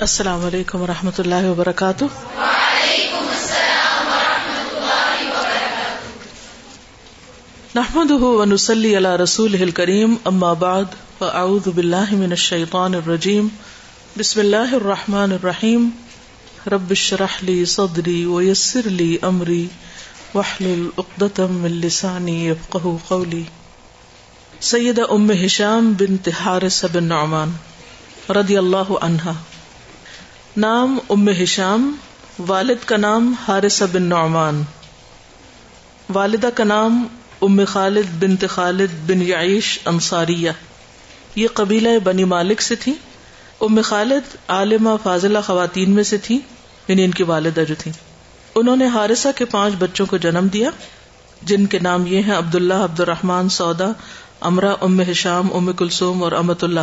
السلام علیکم و رحمۃ اللہ وبرکاتہ۔ نحمد ونسلی علی رسول کریم اما بعد، فاعوذ باللہ من الشیطان الرجیم۔ بسم اللہ الرحمن الرحیم۔ رب اشرح لی صدری ویسر لی امری۔ واحلل عقدۃ من لسانی یفقهوا قولی۔ سید ام ہشام بنت حارث بن نعمان رضی اللہ عنہا۔ نام ام ہشام، والد کا نام حارث بن نعمان۔ والدہ کا نام ام خالد بنت خالد بن یعیش انصاریہ۔ یہ قبیلہ بنی مالک سے تھی۔ ام خالد عالمہ فاضلہ خواتین میں سے تھی یعنی ان کی والدہ جو تھی انہوں نے حارثہ کے پانچ بچوں کو جنم دیا، جن کے نام یہ ہیں عبداللہ عبد الرحمان سودا امرا ام ہشام، ام کلثوم اور امت اللہ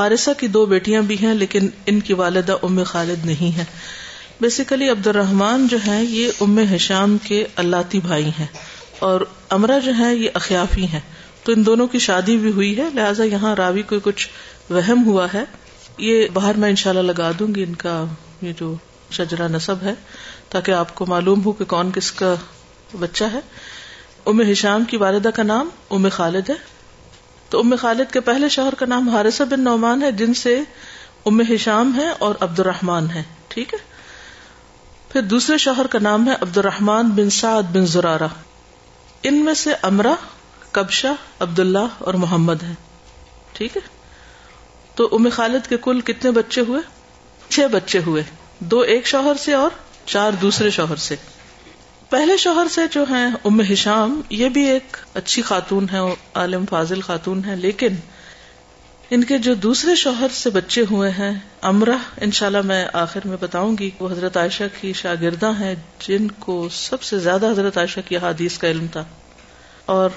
حارثہ کی دو بیٹیاں بھی ہیں، لیکن ان کی والدہ ام خالد نہیں ہے بیسیکلی عبد الرحمان جو ہے یہ ام حشام کے اللہ بھائی ہیں۔ اور امرا جو ہے یہ اخیافی ہیں۔ تو ان دونوں کی شادی بھی ہوئی ہے، لہٰذا یہاں راوی کو کچھ وہم ہوا ہے۔ یہ باہر میں انشاءاللہ لگا دوں گی ان کا یہ جو شجرا نصب ہے، تاکہ آپ کو معلوم ہو کہ کون کس کا بچہ ہے۔ ام حشام کی والدہ کا نام ام خالد ہے۔ تو ام خالد کے پہلے شوہر کا نام حارثہ بن نعمان ہے، جن سے ام ہشام ہے اور عبد الرحمان ہے ٹھیک ہے؟ پھر دوسرے شوہر کا نام ہے عبد الرحمان بن سعد بن زرارہ۔ ان میں سے امرا کبشا عبد اللہ اور محمد ہے ٹھیک ہے؟ تو ام خالد کے کل کتنے بچے ہوئے؟ چھ بچے ہوئے، دو ایک شوہر سے اور چار دوسرے شوہر سے۔ پہلے شوہر سے جو ہیں، ام ہشام، یہ بھی ایک اچھی خاتون ہے عالم فاضل خاتون ہے لیکن ان کے جو دوسرے شوہر سے بچے ہوئے ہیں امرا ان شاء اللہ میں آخر میں بتاؤں گی، وہ حضرت عائشہ کی شاگردہ ہیں، جن کو سب سے زیادہ حضرت عائشہ کی حادیث کا علم تھا۔ اور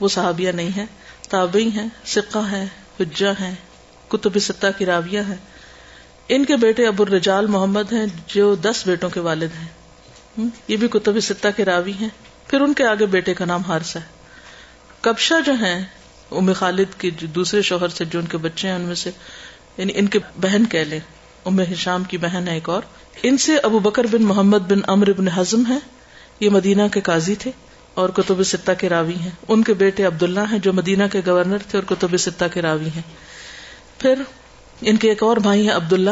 وہ صحابیہ نہیں ہے تابعی ہیں سکہ ہیں حجا ہیں، کتب ستہ کی راویہ ہیں۔ ان کے بیٹے ابو الرجال محمد ہیں، جو دس بیٹوں کے والد ہیں۔ یہ بھی کتب ستہ کے راوی ہیں۔ پھر ان کے آگے بیٹے کا نام ہارسا ہے۔ کبشا جو ہیں، ام خالد کی جو دوسرے شوہر سے جو ان کے بچے ہیں، ان میں سے یعنی ان کے بہن کہہ لیں۔ ام ہشام کی بہن ہے ایک اور۔ ان سے ابو بکر بن محمد بن امر بن ہزم ہے یہ مدینہ کے قاضی تھے اور کتب ستہ کے راوی ہیں۔ ان کے بیٹے عبداللہ ہیں جو مدینہ کے گورنر تھے اور کتب ستہ کے راوی ہیں۔ پھر ان کے ایک اور بھائی ہیں عبداللہ،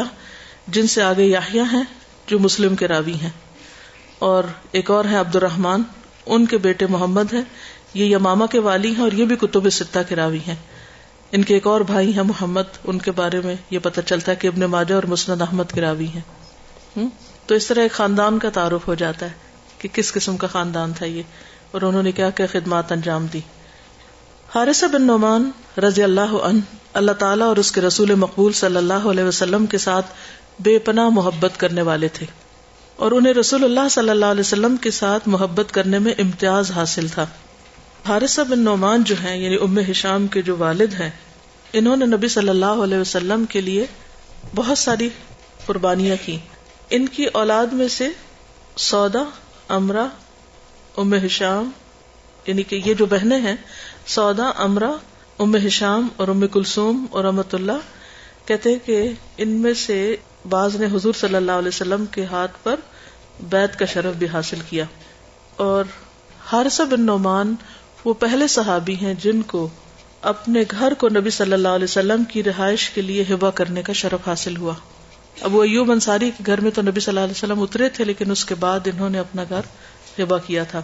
جن سے آگے یاہیا ہیں جو مسلم کے راوی ہیں۔ اور ایک اور ہے عبد الرحمان ان کے بیٹے محمد ہیں۔ یہ یماما کے والی ہیں اور یہ بھی کتب ستہ کے راوی ہیں۔ ان کے ایک اور بھائی ہیں محمد، ان کے بارے میں یہ پتہ چلتا ہے کہ ابن ماجہ اور مسند احمد کے راوی ہیں۔ تو اس طرح ایک خاندان کا تعارف ہو جاتا ہے کہ کس قسم کا خاندان تھا یہ۔ اور انہوں نے کیا کیا خدمات انجام دی۔ حارث بن نعمان رضی اللہ عنہ، اللہ تعالیٰ اور اس کے رسول مقبول صلی اللہ علیہ وسلم کے ساتھ بے پناہ محبت کرنے والے تھے۔ اور انہیں رسول اللہ صلی اللہ علیہ وسلم کے ساتھ محبت کرنے میں امتیاز حاصل تھا۔ حارثہ بن نعمان جو ہیں یعنی ام ہشام کے جو والد ہیں، انہوں نے نبی صلی اللہ علیہ وسلم کے لیے بہت ساری قربانیاں کی ان کی اولاد میں سے سودا، امرا، ام ہشام یعنی کہ یہ جو بہنیں ہیں، سودا، امرا، ام ہشام اور ام کلثوم اور امت اللہ، کہتے ہیں کہ ان میں سے بعض نے حضور صلی اللہ علیہ وسلم کے ہاتھ پر بیت کا شرف بھی حاصل کیا۔ اور حارثہ بن نعمان وہ پہلے صحابی ہیں جن کو اپنے گھر کو نبی صلی اللہ علیہ وسلم کی رہائش کے لیے ہبا کرنے کا شرف حاصل ہوا۔ اب وہ ایوب انصاری کے گھر میں تو نبی صلی اللہ علیہ وسلم اترے تھے، لیکن اس کے بعد انہوں نے اپنا گھر ہبا کیا تھا۔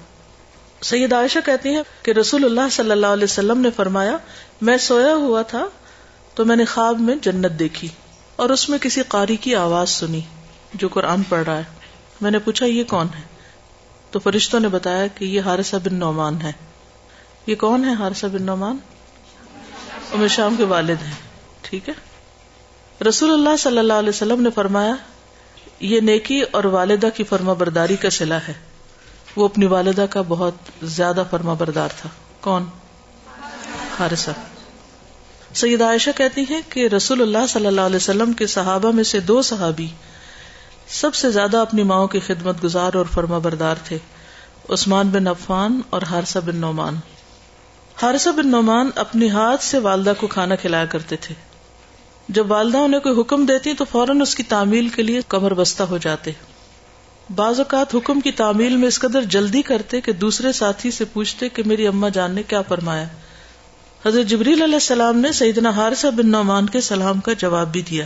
سید عائشہ کہتی ہیں کہ رسول اللہ صلی اللہ علیہ وسلم نے فرمایا، میں سویا ہوا تھا تو میں نے خواب میں جنت دیکھی۔ اور اس میں کسی قاری کی آواز سنی جو قرآن پڑھ رہا ہے۔ میں نے پوچھا، یہ کون ہے؟ تو فرشتوں نے بتایا کہ یہ حارثہ بن نعمان ہے۔ یہ کون ہے حارثہ بن نعمان؟ امر شام کے والد ہیں۔ ٹھیک ہے۔ رسول اللہ صلی اللہ علیہ وسلم نے فرمایا، یہ نیکی اور والدہ کی فرما برداری کا سلا ہے۔ وہ اپنی والدہ کا بہت زیادہ فرما بردار تھا۔ کون؟ حارثہ۔ سید عائشہ کہتی ہیں کہ رسول اللہ صلی اللہ علیہ وسلم کے صحابہ میں سے دو صحابی سب سے زیادہ اپنی ماؤں کی خدمت گزار اور فرما بردار تھے، عثمان بن عفان اور ہارسہ بن نعمان۔ ہارسہ بن نعمان اپنی ہاتھ سے والدہ کو کھانا کھلایا کرتے تھے۔ جب والدہ انہیں کوئی حکم دیتی تو فوراً اس کی تعمیل کے لیے کمر بستہ ہو جاتے۔ بعض اوقات حکم کی تعمیل میں اس قدر جلدی کرتے کہ دوسرے ساتھی سے پوچھتے کہ میری اما جان نے کیا فرمایا۔ حضرت جبریل علیہ السلام نے سیدنا حارثہ بن نعمان کے سلام کا جواب بھی دیا۔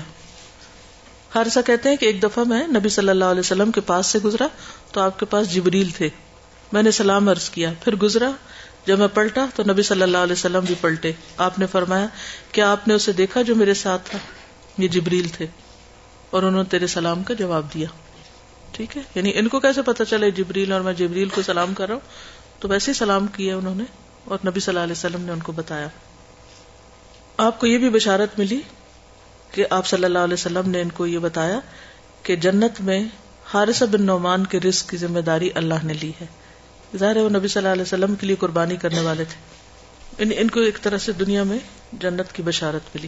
حارثہ کہتے ہیں کہ ایک دفعہ میں نبی صلی اللہ علیہ وسلم کے پاس سے گزرا تو آپ کے پاس جبریل تھے۔ میں نے سلام عرض کیا، پھر گزرا۔ جب میں پلٹا تو نبی صلی اللہ علیہ وسلم بھی پلٹے۔ آپ نے فرمایا، کیا آپ نے اسے دیکھا جو میرے ساتھ تھا؟ یہ جبریل تھے۔ اور انہوں نے تیرے سلام کا جواب دیا۔ ٹھیک ہے؟ یعنی ان کو کیسے پتا چلے جبریل اور میں جبریل کو سلام کر رہا ہوں؟ تو ویسے ہی سلام کیا انہوں نے۔ اور نبی صلی اللہ علیہ وسلم نے ان کو بتایا۔ آپ کو یہ بھی بشارت ملی کہ آپ صلی اللہ علیہ وسلم نے ان کو یہ بتایا کہ جنت میں حارث بن نعمان کے رزق کی ذمہ داری اللہ نے لی ہے۔ ظاہر ہے وہ نبی صلی اللہ علیہ وسلم کے لیے قربانی کرنے والے تھے۔ ان, ان کو ایک طرح سے دنیا میں جنت کی بشارت ملی۔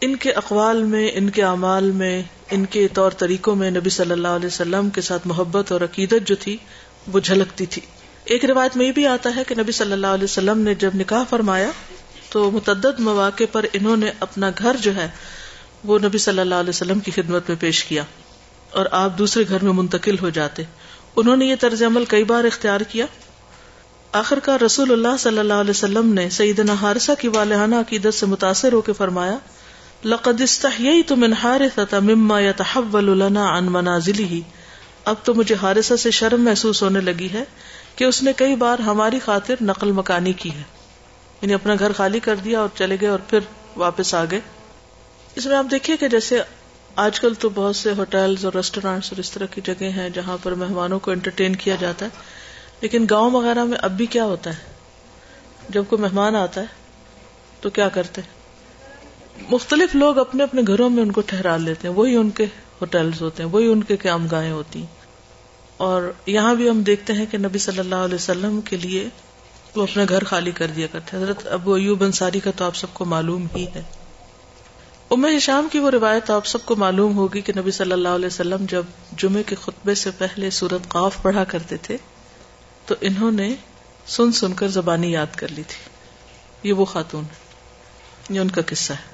ان کے اقوال میں ان کے اعمال میں ان کے طور طریقوں میں نبی صلی اللہ علیہ وسلم کے ساتھ محبت اور عقیدت جو تھی وہ جھلکتی تھی۔ ایک روایت میں یہ بھی آتا ہے کہ نبی صلی اللہ علیہ وسلم نے جب نکاح فرمایا تو متعدد مواقع پر انہوں نے اپنا گھر جو ہے وہ نبی صلی اللہ علیہ وسلم کی خدمت میں پیش کیا اور آپ دوسرے گھر میں منتقل ہو جاتے۔ انہوں نے یہ طرز عمل کئی بار اختیار کیا۔ آخر کا رسول اللہ صلی اللہ علیہ وسلم نے سیدنا حارثہ کی والہانہ عقیدت سے متاثر ہو کے فرمایا، لقد استحییت من حارثہ مما يتحول لنا عن منازله اب تو مجھے حارثہ سے شرم محسوس ہونے لگی ہے کہ اس نے کئی بار ہماری خاطر نقل مکانی کی ہے۔ یعنی اپنا گھر خالی کر دیا اور چلے گئے اور پھر واپس آ گئے۔ اس میں آپ دیکھیے کہ جیسے آج کل تو بہت سے ہوٹلز اور ریسٹورینٹس اور اس طرح کی جگہ ہیں جہاں پر مہمانوں کو انٹرٹین کیا جاتا ہے۔ لیکن گاؤں وغیرہ میں اب بھی کیا ہوتا ہے؟ جب کوئی مہمان آتا ہے تو کیا کرتے مختلف لوگ اپنے اپنے گھروں میں ان کو ٹھہرا لیتے ہیں۔ وہی ان کے ہوٹلز ہوتے ہیں، وہی ان کے قیام گاہیں ہوتی ہیں۔ اور یہاں بھی ہم دیکھتے ہیں کہ نبی صلی اللہ علیہ وسلم کے لیے وہ اپنا گھر خالی کر دیا کرتے حضرت ابو ایوب انصاری کا تو آپ سب کو معلوم ہی ہے۔ ام شام کی وہ روایت آپ سب کو معلوم ہوگی کہ نبی صلی اللہ علیہ وسلم جب جمعے کے خطبے سے پہلے سورت قاف پڑھا کرتے تھے، تو انہوں نے سن سن کر زبانی یاد کر لی تھی۔ یہ وہ خاتون یہ ان کا قصہ ہے۔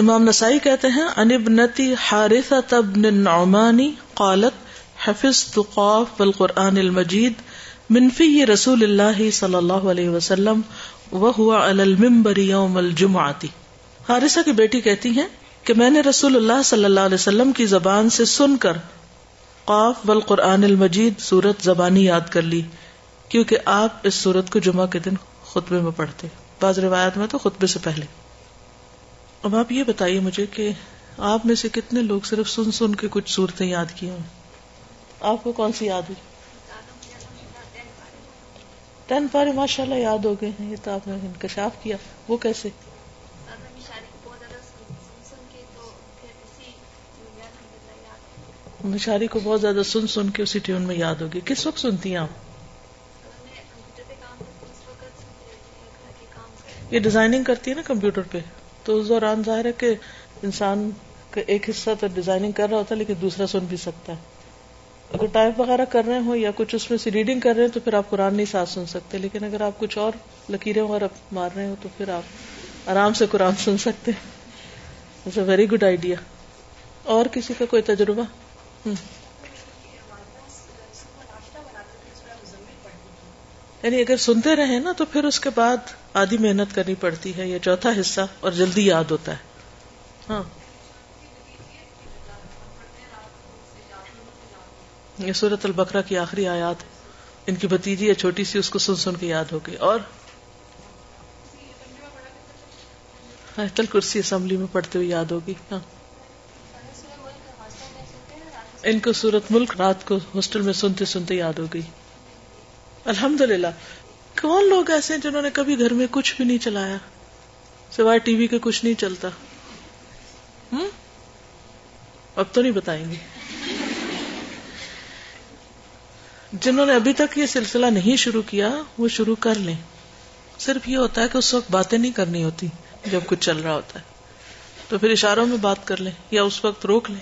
امام نسائی کہتے ہیں انبنتی حارثہ تب نعمانی قالت حفظ قاف والقرآن المجید منفی رسول اللہ صلی اللہ علیہ وسلم وہ ہوا المبر یوم الجمعاتی حارثہ کی بیٹی کہتی ہیں کہ میں نے رسول اللہ صلی اللہ علیہ وسلم کی زبان سے سن کر قاف بل قرآن المجید سورت زبانی یاد کر لی، کیونکہ آپ اس سورت کو جمعہ کے دن خطبے میں پڑھتے۔ بعض روایت میں تو خطبے سے پہلے۔ اب آپ یہ بتائیے مجھے کہ آپ میں سے کتنے لوگ صرف سن سن کے کچھ صورتیں یاد کی ہیں آپ کو کون سی یاد ہوئی؟ ٹین پارے ماشاء اللہ یاد ہو گئے ہیں، یہ تو آپ نے انکشاف کیا۔ وہ کیسے؟ نشاری کو بہت زیادہ سن سن کے اسی ٹیون میں یاد ہوگی کس وقت سنتی ہیں آپ؟ یہ ڈیزائننگ کرتی ہے نا کمپیوٹر پہ۔ تو اس دوران ظاہر ہے کہ انسان کا ایک حصہ تو ڈیزائننگ کر رہا ہوتا ہے، لیکن دوسرا سن بھی سکتا ہے۔ اگر ٹائپ وغیرہ کر رہے ہوں یا کچھ اس میں سے ریڈنگ کر رہے ہیں تو پھر آپ قرآن نہیں ساتھ سن سکتے۔ لیکن اگر آپ کچھ اور لکیریں وغیرہ مار رہے ہو تو پھر آپ آرام سے قرآن سن سکتے اے ویری گڈ آئیڈیا اور کسی کا کوئی تجربہ؟ یعنی اگر سنتے رہے نا تو پھر اس کے بعد آدھی محنت کرنی پڑتی ہے، یہ چوتھا حصہ اور جلدی یاد ہوتا ہے۔ ہاں۔ یہ سورت البکرا کی آخری آیات ان کی بتیجی یا چھوٹی سی اس کو سن سن کے یاد ہو گئی۔ اور کرسی اسمبلی میں پڑھتے ہوئے یاد ہوگی۔ ہاں۔ ان کو سورت ملک رات کو ہاسٹل میں سنتے سنتے یاد ہو گئی۔ الحمد للہ کون لوگ ایسے ہیں جنہوں نے کبھی گھر میں کچھ بھی نہیں چلایا؟ سوائے ٹی وی کے کچھ نہیں چلتا۔ ہوں اب تو نہیں بتائیں گے۔ جنہوں نے ابھی تک یہ سلسلہ نہیں شروع کیا وہ شروع کر لیں۔ صرف یہ ہوتا ہے کہ اس وقت باتیں نہیں کرنی ہوتی جب کچھ چل رہا ہوتا ہے۔ تو پھر اشاروں میں بات کر لیں یا اس وقت روک لیں۔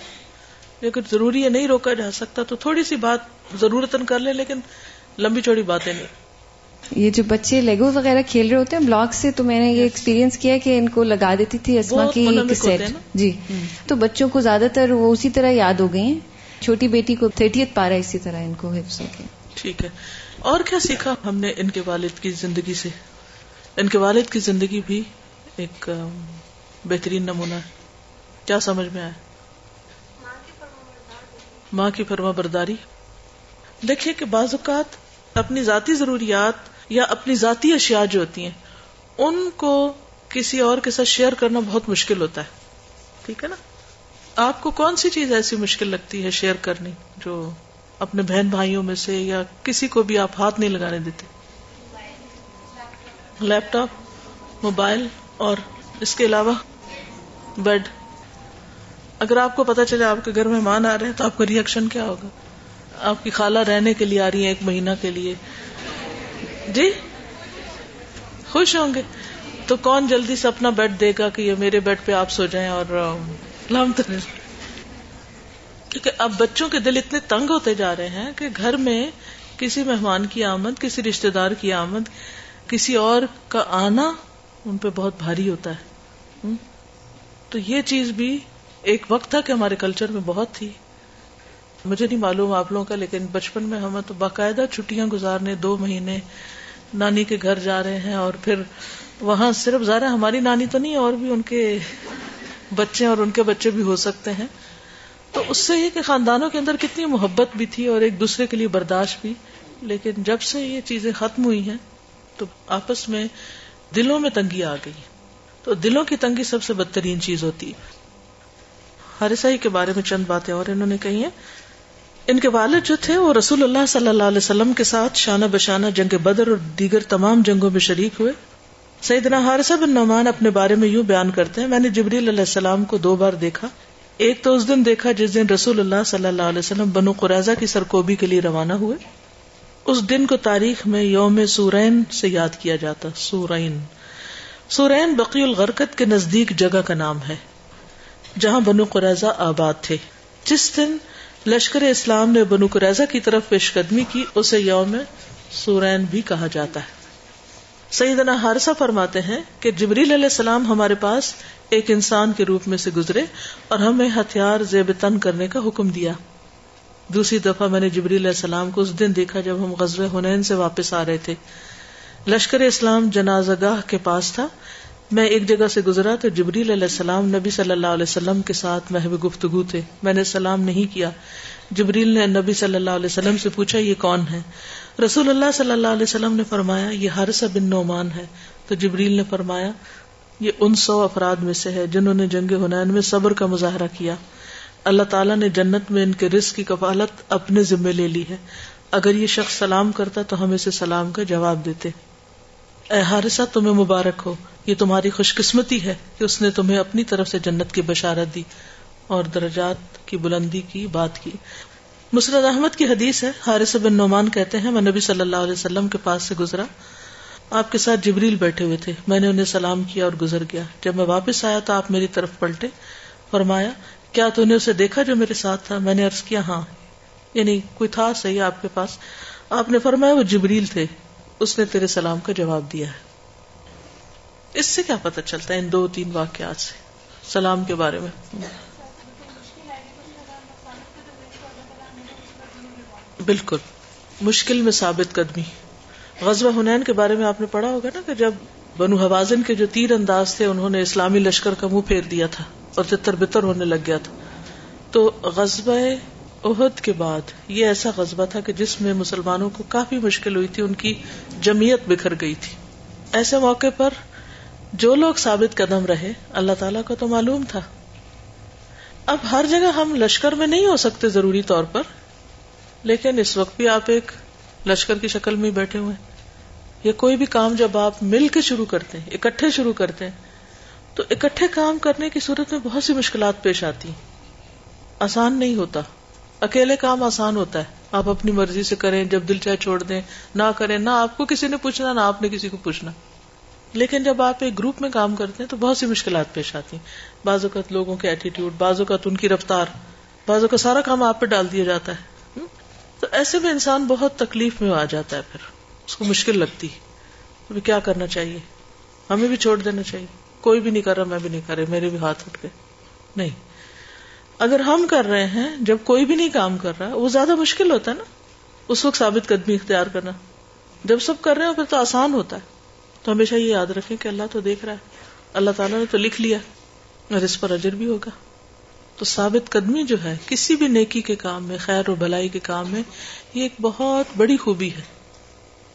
لیکن ضروری ہے نہیں روکا جا سکتا تو تھوڑی سی بات ضرورت کر لیں لیکن لمبی چوڑی باتیں نہیں۔ یہ جو بچے لیگو وغیرہ کھیل رہے ہوتے ہیں بلاک سے تو میں نے یہ ایکسپیرینس کیا کہ ان کو لگا دیتی تھی اسما کی سیٹ جی۔ تو بچوں کو زیادہ تر وہ اسی طرح یاد ہو گئی ہیں۔ چھوٹی بیٹی کو تھرٹیت پارا اسی طرح ان کو حفظ ہو گیا۔ ٹھیک ہے۔ اور کیا سیکھا ہم نے ان کے والد کی زندگی سے؟ ان کے والد کی زندگی بھی ایک بہترین نمونہ ہے۔ کیا سمجھ میں آیا؟ ماں کی فرما برداری۔ دیکھیے کہ بعض اوقات اپنی ذاتی ضروریات یا اپنی ذاتی اشیاء جو ہوتی ہیں، ان کو کسی اور کے ساتھ شیئر کرنا بہت مشکل ہوتا ہے۔ ٹھیک ہے نا؟ آپ کو کون سی چیز ایسی مشکل لگتی ہے شیئر کرنی جو اپنے بہن بھائیوں میں سے یا کسی کو بھی آپ ہاتھ نہیں لگانے دیتے؟ لیپ ٹاپ، موبائل اور اس کے علاوہ بیڈ۔ اگر آپ کو پتا چلے آپ کے گھر مہمان آ رہے ہیں تو آپ کا ریئیکشن کیا ہوگا؟ آپ کی خالہ رہنے کے لیے آ رہی ہیں ایک مہینہ کے لیے۔ جی؟ خوش ہوں گے۔ تو کون جلدی سے اپنا بیڈ دے گا کہ یہ میرے بیڈ پہ آپ سو جائیں اور کیونکہ اب بچوں کے دل اتنے تنگ ہوتے جا رہے ہیں کہ گھر میں کسی مہمان کی آمد، کسی رشتے دار کی آمد، کسی اور کا آنا ان پہ بہت بھاری ہوتا ہے۔ تو یہ چیز بھی ایک وقت تھا کہ ہمارے کلچر میں بہت تھی۔ مجھے نہیں معلوم آپ لوگوں کا، لیکن بچپن میں ہمیں تو باقاعدہ چھٹیاں گزارنے، دو مہینے نانی کے گھر جا رہے ہیں اور پھر وہاں صرف ظاہر ہماری نانی تو نہیں، اور بھی ان کے بچے اور ان کے بچے بھی ہو سکتے ہیں۔ تو اس سے یہ کہ خاندانوں کے اندر کتنی محبت بھی تھی اور ایک دوسرے کے لیے برداشت بھی۔ لیکن جب سے یہ چیزیں ختم ہوئی ہیں، تو آپس میں دلوں میں تنگی آ گئی۔ تو دلوں کی تنگی سب سے بدترین چیز ہوتی۔ ہے ہر کے بارے میں چند باتیں اور انہوں نے کہی ہیں۔ ان کے والد جو تھے، وہ رسول اللہ صلی اللہ علیہ وسلم کے ساتھ شانہ بشانہ جنگ بدر اور دیگر تمام جنگوں میں شریک ہوئے۔ سیدنا حارثہ بن نعمان اپنے بارے میں یوں بیان کرتے ہیں، میں نے جبریل علیہ السلام کو دو بار دیکھا۔ ایک تو اس دن دیکھا جس دن رسول اللہ صلی اللہ علیہ وسلم بنو قرضہ کی سرکوبی کے لیے روانہ ہوئے۔ اس دن کو تاریخ میں یوم سورین سے یاد کیا جاتا، سورین۔ سورین بقی الغرکت کے نزدیک جگہ کا نام ہے، جہاں بنو قریضہ آباد تھے۔ جس دن لشکر اسلام نے بنو قریضہ کی طرف پیش قدمی کی، اسے یوم سورین بھی کہا جاتا ہے۔ سیدنا حارثہ فرماتے ہیں کہ جبریل علیہ السلام ہمارے پاس ایک انسان کے روپ میں سے گزرے اور ہمیں ہتھیار زیب تن کرنے کا حکم دیا۔ دوسری دفعہ میں نے جبریل علیہ السلام کو اس دن دیکھا جب ہم غزل ہنین سے واپس آ رہے تھے۔ لشکر اسلام جناز گاہ کے پاس تھا۔ میں ایک جگہ سے گزرا تو جبریل علیہ السلام نبی صلی اللہ علیہ وسلم کے ساتھ محب گفتگو تھے۔ میں نے سلام نہیں کیا۔ جبریل نے نبی صلی اللہ علیہ وسلم سے پوچھا، یہ کون ہے رسول اللہ صلی اللہ علیہ وسلم نے فرمایا، یہ ہرسا بن نعمان ہے۔ تو جبریل نے فرمایا، یہ ان سو افراد میں سے ہے جنہوں نے جنگ ہنین میں صبر کا مظاہرہ کیا۔ اللہ تعالیٰ نے جنت میں ان کے رزق کی کفالت اپنے ذمے لے لی ہے۔ اگر یہ شخص سلام کرتا تو ہم اسے سلام کا جواب دیتے۔ اے حارثہ، تمہیں مبارک ہو۔ یہ تمہاری خوش قسمتی ہے کہ اس نے تمہیں اپنی طرف سے جنت کی بشارت دی اور درجات کی بلندی کی، بات کی۔ مسرد احمد کی حدیث ہے، حارث بن نعمان کہتے ہیں، میں نبی صلی اللہ علیہ وسلم کے پاس سے گزرا۔ آپ کے ساتھ جبریل بیٹھے ہوئے تھے۔ میں نے انہیں سلام کیا اور گزر گیا۔ جب میں واپس آیا تو آپ میری طرف پلٹے۔ فرمایا، کیا تو نے اسے دیکھا جو میرے ساتھ تھا؟ میں نے عرض کیا ہاں۔ یعنی کوئی تھا صحیح آپ کے پاس؟ آپ نے فرمایا، وہ جبریل تھے۔ اس نے تیرے سلام کا جواب دیا ہے۔ اس سے کیا پتہ چلتا ہے ان دو تین واقعات سے؟ سلام کے بارے میں۔ بالکل، مشکل میں ثابت قدمی۔ غزوہ ہنین کے بارے میں آپ نے پڑھا ہوگا نا کہ جب بنو حوازن کے جو تیر انداز تھے، انہوں نے اسلامی لشکر کا منہ پھیر دیا تھا اور تتر بتر ہونے لگ گیا تھا۔ تو غزبہ عہد کے بعد یہ ایسا غزبہ تھا کہ جس میں مسلمانوں کو کافی مشکل ہوئی تھی، ان کی جمعیت بکھر گئی تھی۔ ایسے موقع پر جو لوگ ثابت قدم رہے، اللہ تعالیٰ کو تو معلوم تھا۔ اب ہر جگہ ہم لشکر میں نہیں ہو سکتے ضروری طور پر۔ لیکن اس وقت بھی آپ ایک لشکر کی شکل میں بیٹھے ہوئے یا کوئی بھی کام جب آپ مل کے شروع کرتے ہیں، اکٹھے شروع کرتے ہیں، تو اکٹھے کام کرنے کی صورت میں بہت سی مشکلات پیش آتی ہیں۔ آسان نہیں ہوتا۔ اکیلے کام آسان ہوتا ہے۔ آپ اپنی مرضی سے کریں، جب دل چاہے چھوڑ دیں، نہ کریں، نہ آپ کو کسی نے پوچھنا، نہ آپ نے کسی کو پوچھنا۔ لیکن جب آپ ایک گروپ میں کام کرتے ہیں، تو بہت سی مشکلات پیش آتی ہیں۔ بعض اوقات لوگوں کے ایٹیٹیوڈ بعض اوقات ان کی رفتار، بعض اوقات سارا کام آپ پہ ڈال دیا جاتا ہے۔ تو ایسے میں انسان بہت تکلیف میں آ جاتا ہے پھر۔ اس کو مشکل لگتی ہے۔ کیا کرنا چاہیے؟ ہمیں بھی چھوڑ دینا چاہیے۔ کوئی بھی نہیں کر رہا، میں بھی نہیں کر رہی میرے بھی ہاتھ اٹھ گئے۔ نہیں۔ اگر ہم کر رہے ہیں، جب کوئی بھی نہیں کام کر رہا، وہ زیادہ مشکل ہوتا ہے نا۔ اس وقت ثابت قدمی اختیار کرنا۔ جب سب کر رہے ہو، پھر تو آسان ہوتا ہے۔ تو ہمیشہ یہ یاد رکھیں کہ اللہ تو دیکھ رہا ہے۔ اللہ تعالیٰ نے تو لکھ لیا، اور اس پر اجر بھی ہوگا۔ تو ثابت قدمی جو ہے، کسی بھی نیکی کے کام میں، خیر و بھلائی کے کام میں، یہ ایک بہت بڑی خوبی ہے۔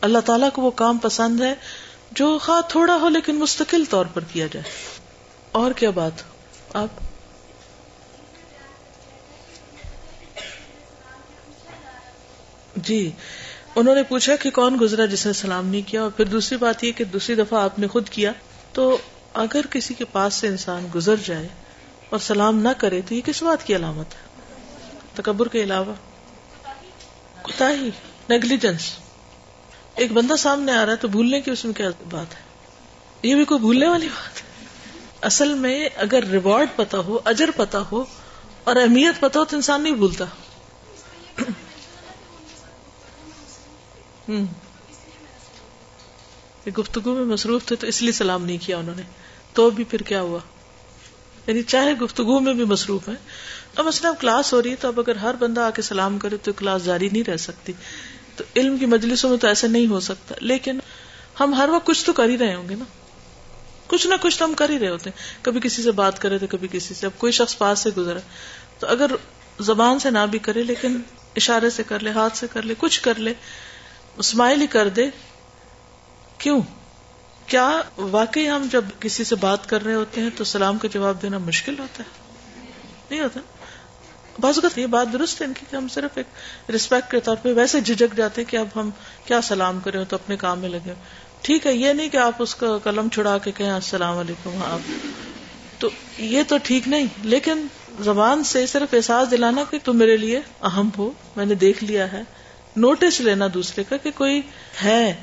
اللہ تعالیٰ کو وہ کام پسند ہے جو خواہ تھوڑا ہو لیکن مستقل طور پر کیا جائے۔ اور کیا بات؟ آپ؟ جی انہوں نے پوچھا کہ کون گزرا جس نے سلام نہیں کیا، اور پھر دوسری بات یہ کہ دوسری دفعہ آپ نے خود کیا۔ تو اگر کسی کے پاس سے انسان گزر جائے اور سلام نہ کرے تو یہ کس بات کی علامت ہے؟ تکبر کے علاوہ۔ کوتا ہی نیگلیجنس ایک بندہ سامنے آ رہا ہے تو بھولنے کی اس میں کیا بات ہے؟ یہ بھی کوئی بھولنے والی بات ہے؟ اصل میں اگر ریوارڈ پتا ہو، اجر پتا ہو اور اہمیت پتا ہو تو انسان نہیں بھولتا۔ گفتگو میں مصروف تھے تو اس لیے سلام نہیں کیا انہوں نے۔ تو بھی پھر کیا ہوا؟ یعنی چاہے گفتگو میں بھی مصروف ہے اب مثلا کلاس ہو رہی ہے تو اب اگر ہر بندہ آ کے سلام کرے تو کلاس جاری نہیں رہ سکتی۔ تو علم کی مجلسوں میں تو ایسا نہیں ہو سکتا۔ لیکن ہم ہر وقت کچھ تو کر ہی رہے ہوں گے نا۔ کچھ نہ کچھ تو ہم کر ہی رہے ہوتے ہیں۔ کبھی کسی سے بات کرے تو کبھی کسی سے۔ اب کوئی شخص پاس سے گزرا تو اگر زبان سے نہ بھی کرے لیکن اشارے سے کر لے، ہاتھ سے کر لے، کچھ کر لے، اسمائل ہی کر دے، کیوں؟ کیا واقعی ہم جب کسی سے بات کر رہے ہوتے ہیں تو سلام کا جواب دینا مشکل ہوتا ہے؟ نہیں ہوتا۔ بعض اوقات یہ بات درست ہے ان کی کہ ہم صرف ایک رسپیکٹ کے طور پہ ویسے جھجک جاتے کہ اب ہم کیا سلام کریں تو اپنے کام میں لگے۔ ٹھیک ہے، یہ نہیں کہ آپ اس کا قلم چھڑا کے کہیں السلام علیکم آپ تو یہ تو ٹھیک نہیں، لیکن زبان سے صرف احساس دلانا کہ تم میرے لیے اہم ہو، میں نے دیکھ لیا ہے۔ نوٹس لینا دوسرے کا کہ کوئی ہے۔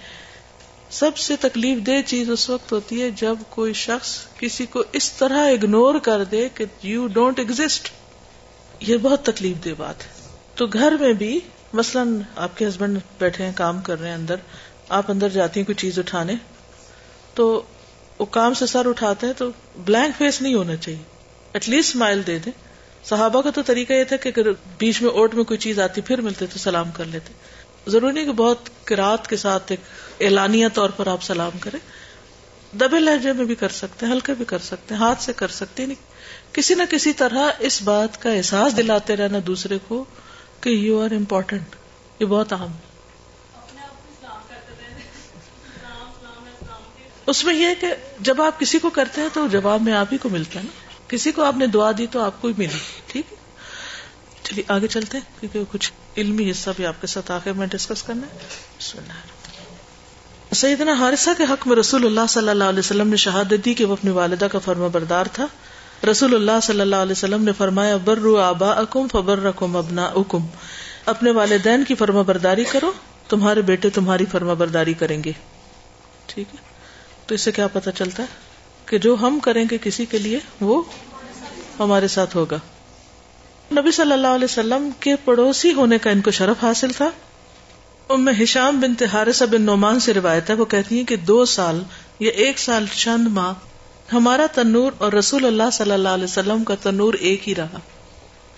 سب سے تکلیف دہ چیز اس وقت ہوتی ہے جب کوئی شخص کسی کو اس طرح اگنور کر دے کہ یو ڈونٹ ایگزٹ یہ بہت تکلیف دہ بات ہے۔ تو گھر میں بھی مثلاً آپ کے ہسبینڈ بیٹھے ہیں، کام کر رہے ہیں اندر، آپ اندر جاتی ہیں کوئی چیز اٹھانے، تو وہ کام سے سر اٹھاتے ہیں تو بلینک فیس نہیں ہونا چاہیے۔ ایٹ لیسٹ اسمائل دے دیں۔ صحابہ کا تو طریقہ یہ تھا کہ بیچ میں اوٹ میں کوئی چیز آتی پھر ملتے تو سلام کر لیتے۔ ضروری نہیں کہ بہت کراط کے ساتھ ایک اعلانیہ طور پر آپ سلام کریں۔ دبے لہجے میں بھی کر سکتے ہیں، ہلکے بھی کر سکتے ہیں، ہاتھ سے کر سکتے ہیں۔ کسی نہ کسی طرح اس بات کا احساس دلاتے رہنا دوسرے کو کہ یو آر امپورٹینٹ یہ بہت اہم۔ ہے اس میں یہ کہ جب آپ کسی کو کرتے ہیں تو جواب میں آپ ہی کو ملتا ہے نا۔ کسی کو آپ نے دعا دی تو آپ کو ہی ملی، ٹھیک ہے۔ چلیے، آگے چلتے ہیں، کیونکہ کچھ علمی حصہ بھی آپ کے ساتھ آخر میں ڈسکس کرنا ہے۔ سیدنا حارثہ کے حق میں رسول اللہ صلی اللہ علیہ وسلم نے شہادت دی کہ وہ اپنی والدہ کا فرما بردار تھا۔ رسول اللہ صلی اللہ علیہ وسلم نے فرمایا، برو آبا اکم فبر رکم ابنا اکم اپنے والدین کی فرما برداری کرو، تمہارے بیٹے تمہاری فرما برداری کریں گے۔ ٹھیک ہے؟ تو اس سے کیا پتا چلتا ہے کہ جو ہم کریں گے کسی کے لیے، وہ ہمارے ساتھ ہوگا۔ نبی صلی اللہ علیہ وسلم کے پڑوسی ہونے کا ان کو شرف حاصل تھا۔ ام ہشام بن تہارس بن نعمان سے روایت ہے، وہ کہتی ہیں کہ دو سال یا ایک سال چند ماہ ہمارا تنور اور رسول اللہ صلی اللہ علیہ وسلم کا تنور ایک ہی رہا۔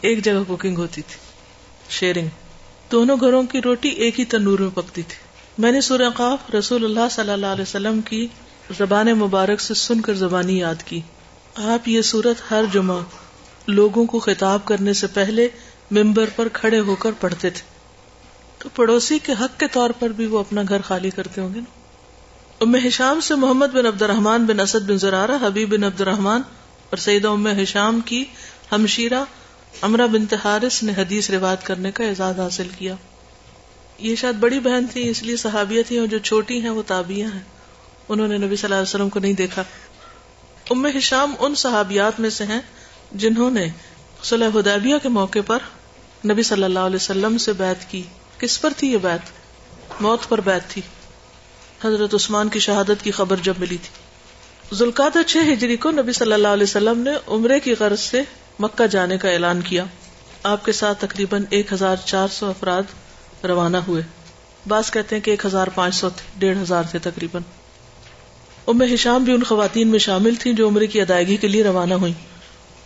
ایک جگہ کوکنگ ہوتی تھی شیئرنگ دونوں گھروں کی روٹی ایک ہی تنور میں پکتی تھی۔ میں نے سورہ قاف رسول اللہ صلی اللہ علیہ وسلم کی زبان مبارک سے سن کر زبانی یاد کی۔ آپ یہ صورت ہر جمعہ لوگوں کو خطاب کرنے سے پہلے ممبر پر کھڑے ہو کر پڑھتے تھے۔ تو پڑوسی کے حق کے طور پر بھی وہ اپنا گھر خالی کرتے ہوں گے نا؟ ام حشام سے محمد بن عبد الرحمان بن اسد بن زرارہ، حبیب بن عبد الرحمان اور سیدہ ام حشام کی ہمشیرہ امرا بن تہارس نے حدیث روایت کرنے کا اعزاز حاصل کیا۔ یہ شاید بڑی بہن تھی اس لیے صحابیہ تھی اور جو چھوٹی ہیں وہ تابیاں ہیں۔ انہوں نے نبی صلی اللہ علیہ وسلم کو نہیں دیکھا۔ ام حشام ان صحابیات میں سے ہیں جنہوں نے صلح حدیبیہ کے موقع پر نبی صلی اللہ علیہ وسلم سے بیعت کی۔ کس پر تھی یہ بیعت موت پر بیعت تھی۔ حضرت عثمان کی شہادت کی خبر جب ملی تھی۔ ذوالقاد چھ ہجری کو نبی صلی اللہ علیہ وسلم نے عمرے کی غرض سے مکہ جانے کا اعلان کیا۔ آپ کے ساتھ تقریباً ایک ہزار چار سو افراد روانہ ہوئے۔ بعض کہتے ہیں کہ ایک ہزار پانچ سو تھے، ڈیڑھ ہزار تھے تقریباً۔ ام حشام بھی ان خواتین میں شامل تھیں جو عمرے کی ادائیگی کے لیے روانہ ہوئی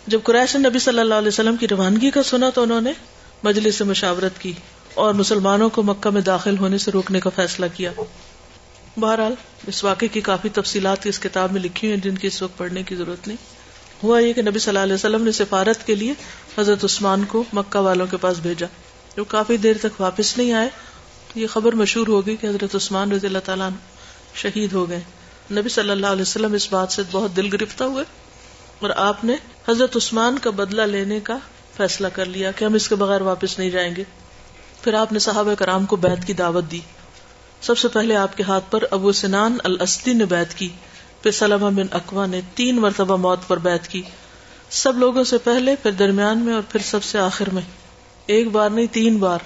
جب قریش نے نبی صلی اللہ علیہ وسلم کی روانگی کا سنا تو انہوں نے مجلس سے مشاورت کی۔ اور مسلمانوں کو مکہ میں داخل ہونے سے روکنے کا فیصلہ کیا۔ بہرحال، اس واقعے کی کافی تفصیلات اس کتاب میں لکھی ہوئی جن کی اس وقت پڑھنے کی ضرورت نہیں۔ ہوا یہ کہ نبی صلی اللہ علیہ وسلم نے سفارت کے لیے حضرت عثمان کو مکہ والوں کے پاس بھیجا۔ جو کافی دیر تک واپس نہیں آئے، یہ خبر مشہور ہوگی کہ حضرت عثمان رضی اللہ تعالیٰ شہید ہو گئے۔ نبی صلی اللہ علیہ وسلم اس بات سے بہت دل گرفتہ ہوئے اور آپ نے حضرت عثمان کا بدلہ لینے کا فیصلہ کر لیا کہ ہم اس کے بغیر واپس نہیں جائیں گے۔ پھر آپ نے صحابہ کرام کو بیت کی دعوت دی۔ سب سے پہلے آپ کے ہاتھ پر ابو سنان الاسدی نے بیت کی۔ پھر سلمہ بن اقوا نے تین مرتبہ موت پر بیت کی۔ سب لوگوں سے پہلے، پھر درمیان میں اور پھر سب سے آخر میں۔ ایک بار نہیں، تین بار۔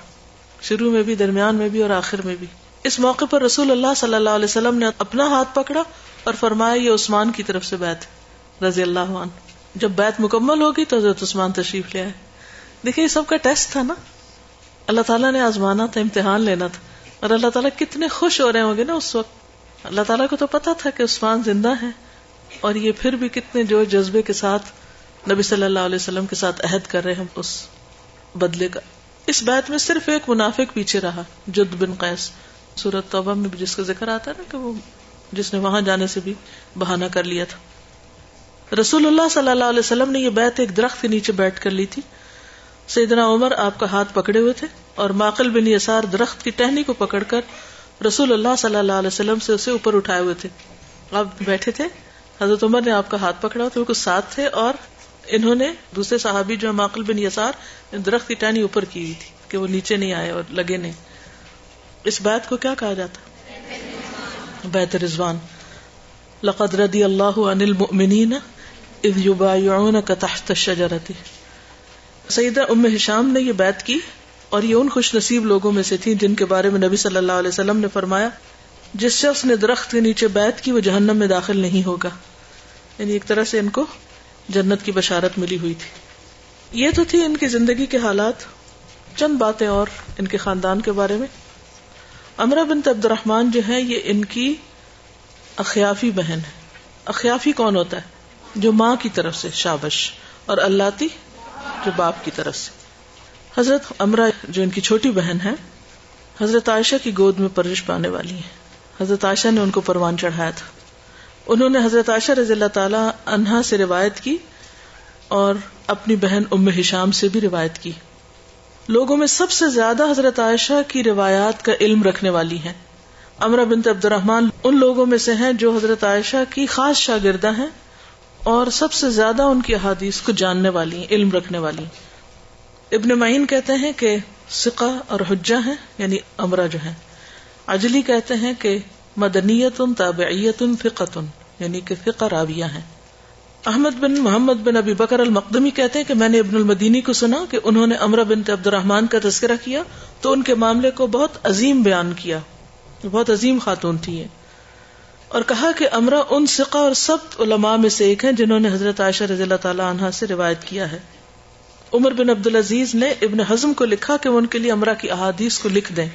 شروع میں بھی، درمیان میں بھی اور آخر میں بھی۔ اس موقع پر رسول اللہ صلی اللہ علیہ وسلم نے اپنا ہاتھ پکڑا اور فرمایا، یہ عثمان کی طرف سے بیت۔ رضی اللہ عنہ۔ جب بیت مکمل ہوگی تو حضرت عثمان تشریف لے آئے۔ دیکھیے، یہ سب کا ٹیسٹ تھا نا۔ اللہ تعالیٰ نے آزمانا تھا، امتحان لینا تھا۔ اور اللہ تعالیٰ کتنے خوش ہو رہے ہوں گے نا اس وقت۔ اللہ تعالیٰ کو تو پتا تھا کہ عثمان زندہ ہے اور یہ پھر بھی کتنے جو جذبے کے ساتھ نبی صلی اللہ علیہ وسلم کے ساتھ عہد کر رہے ہیں اس بدلے کا۔ اس بیت میں صرف ایک منافق پیچھے رہا، جد بن قیس۔ سورت توبہ میں جس کا ذکر آتا ہے نا کہ وہ جس نے وہاں جانے سے بھی بہانہ کر لیا تھا۔ رسول اللہ صلی اللہ علیہ وسلم نے یہ بیت ایک درخت کے نیچے بیٹھ کر لی تھی۔ سیدنا عمر آپ کا ہاتھ پکڑے ہوئے تھے اور ماقل بن یسار درخت کی ٹہنی کو پکڑ کر رسول اللہ صلی اللہ علیہ وسلم سے اسے اوپر اٹھائے ہوئے تھے۔ آپ بیٹھے تھے۔ حضرت عمر نے آپ کا ہاتھ پکڑا تھا وہ کچھ ساتھ تھے اور انہوں نے دوسرے صحابی جو ماقل بن یسار درخت کی ٹہنی اوپر کی ہوئی تھی کہ وہ نیچے نہیں آئے اور لگے نہیں۔ اس بات کو کیا کہا جاتا؟ بیت رضوان۔ لقد رضی اللہ عن المؤمنین اذ یبایعونک تحت الشجرۃ۔ سیدہ ام حشام نے یہ بیعت کی اور یہ ان خوش نصیب لوگوں میں سے تھی جن کے بارے میں نبی صلی اللہ علیہ وسلم نے فرمایا، جس شخص نے درخت کے نیچے بیعت کی وہ جہنم میں داخل نہیں ہوگا۔ یعنی ایک طرح سے ان کو جنت کی بشارت ملی ہوئی تھی۔ یہ تو تھی ان کی زندگی کے حالات، چند باتیں اور ان کے خاندان کے بارے میں۔ امرا بن عبد الرحمان جو ہے یہ ان کی اخیافی بہن ہے اخیافی کون ہوتا ہے؟ جو ماں کی طرف سے شابش اور اللہ جو باپ کی طرف سے۔ حضرت امرا جو ان کی چھوٹی بہن ہے، حضرت عائشہ کی گود میں پرورش پانے والی ہے حضرت عائشہ نے ان کو پروان چڑھایا تھا۔ انہوں نے حضرت عائشہ رضی اللہ تعالی عنہا سے روایت کی اور اپنی بہن ام حشام سے بھی روایت کی۔ لوگوں میں سب سے زیادہ حضرت عائشہ کی روایات کا علم رکھنے والی ہیں۔ امرا بنت عبد الرحمان ان لوگوں میں سے ہیں جو حضرت عائشہ کی خاص شاگردہ ہیں۔ اور سب سے زیادہ ان کی احادیث کو جاننے والی ہیں علم رکھنے والی۔ ابن معین کہتے ہیں کہ سکا اور حجہ ہیں یعنی امرا جو ہے اجلی کہتے ہیں کہ مدنیت تابعیت فقتن یعنی کہ فقہ راویہ ہیں۔ احمد بن محمد بن ابی بکر المقدمی کہتے ہیں کہ میں نے ابن المدینی کو سنا کہ انہوں نے امرا بن عبد الرحمان کا تذکرہ کیا تو ان کے معاملے کو بہت عظیم بیان کیا۔ بہت عظیم خاتون تھی یہ۔ اور کہا کہ امرا ان سقا اور سب علماء میں سے ایک ہیں جنہوں نے حضرت عائشہ رضی اللہ تعالی عنہ سے روایت کیا ہے۔ عمر بن عبد العزیز نے ابن حزم کو لکھا کہ وہ ان کے لیے امرا کی احادیث کو لکھ دیں۔